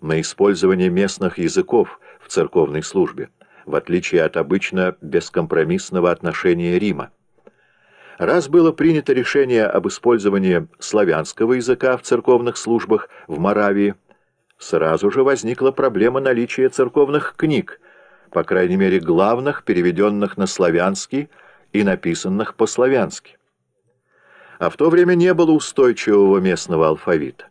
на использование местных языков в церковной службе, в отличие от обычно бескомпромиссного отношения Рима. Раз было принято решение об использовании славянского языка в церковных службах в Моравии, сразу же возникла проблема наличия церковных книг, по крайней мере главных, переведенных на славянский и написанных по-славянски. А в то время не было устойчивого местного алфавита.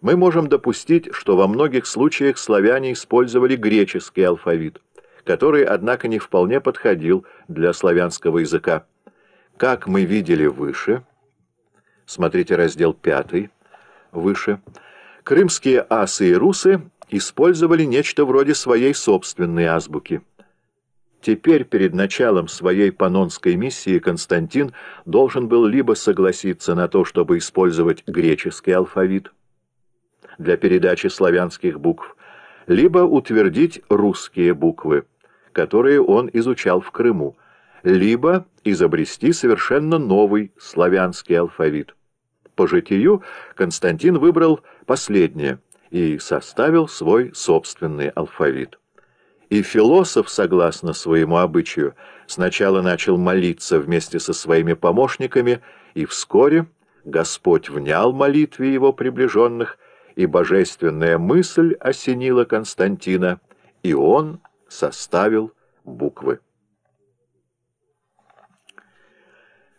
Мы можем допустить, что во многих случаях славяне использовали греческий алфавит, который, однако, не вполне подходил для славянского языка. Как мы видели выше, смотрите раздел 5, выше, крымские асы и русы использовали нечто вроде своей собственной азбуки. Теперь перед началом своей панонской миссии Константин должен был либо согласиться на то, чтобы использовать греческий алфавит для передачи славянских букв, либо утвердить русские буквы, которые он изучал в Крыму, либо изобрести совершенно новый славянский алфавит. По житию Константин выбрал последнее и составил свой собственный алфавит. И философ, согласно своему обычаю, сначала начал молиться вместе со своими помощниками, и вскоре Господь внял молитве его приближенных, и божественная мысль осенила Константина, и он составил буквы.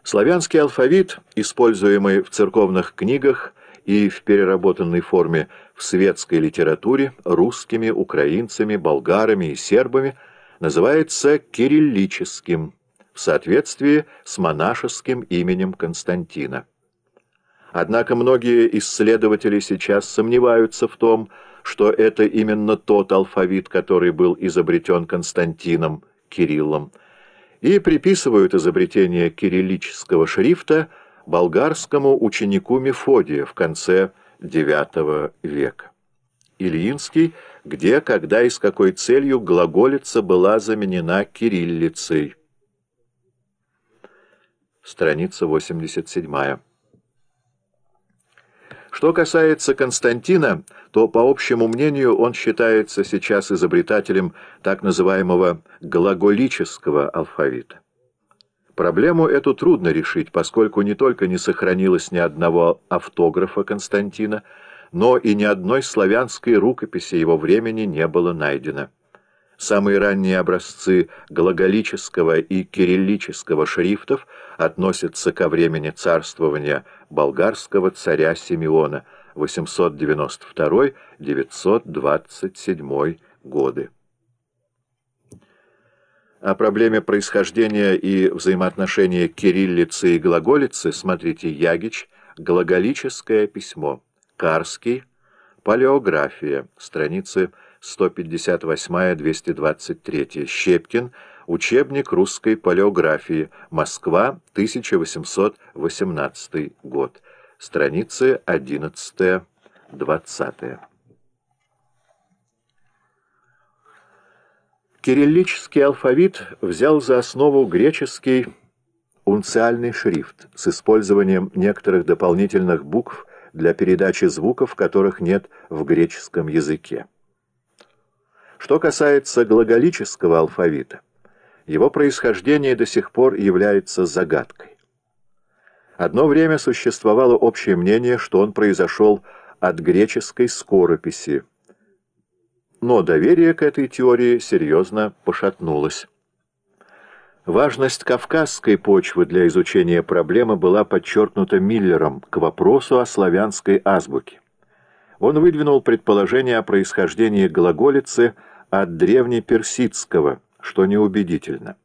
Славянский алфавит, используемый в церковных книгах и в переработанной форме в светской литературе русскими, украинцами, болгарами и сербами, называется кириллическим в соответствии с монашеским именем Константина. Однако многие исследователи сейчас сомневаются в том, что это именно тот алфавит, который был изобретен Константином, Кириллом, и приписывают изобретение кириллического шрифта болгарскому ученику Мефодия в конце IX века. Ильинский, где, когда и с какой целью глаголица была заменена кириллицей. Страница 87. Что касается Константина, то, по общему мнению, он считается сейчас изобретателем так называемого глаголического алфавита. Проблему эту трудно решить, поскольку не только не сохранилось ни одного автографа Константина, но и ни одной славянской рукописи его времени не было найдено. Самые ранние образцы глаголического и кириллического шрифтов относятся ко времени царствования болгарского царя Симеона 892-927 годы. О проблеме происхождения и взаимоотношения кириллицы и глаголицы смотрите Ягич, глаголическое письмо, Карский, палеография, страницы 158-223, Щепкин, учебник русской палеографии, Москва, 1818 год, страницы 11-20. Кириллический алфавит взял за основу греческий унциальный шрифт с использованием некоторых дополнительных букв для передачи звуков, которых нет в греческом языке. Что касается глаголического алфавита, его происхождение до сих пор является загадкой. Одно время существовало общее мнение, что он произошел от греческой скорописи, но доверие к этой теории серьезно пошатнулось. Важность кавказской почвы для изучения проблемы была подчеркнута Миллером к вопросу о славянской азбуке. Он выдвинул предположение о происхождении глаголицы от древнеперсидского, что неубедительно.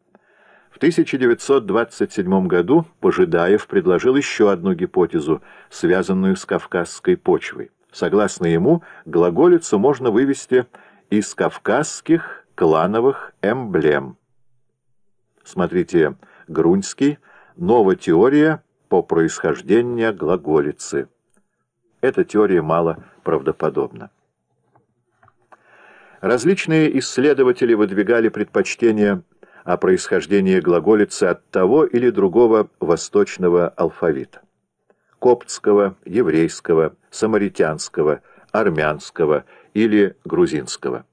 В 1927 году Пожидаев предложил еще одну гипотезу, связанную с кавказской почвой. Согласно ему, глаголицу можно вывести из кавказских клановых эмблем. Смотрите Груньский «Новая теория по происхождению глаголицы». Эта теория мало правдоподобна. Различные исследователи выдвигали предпочтение о происхождении глаголицы от того или другого восточного алфавита коптского, еврейского, самаритянского, армянского или грузинского.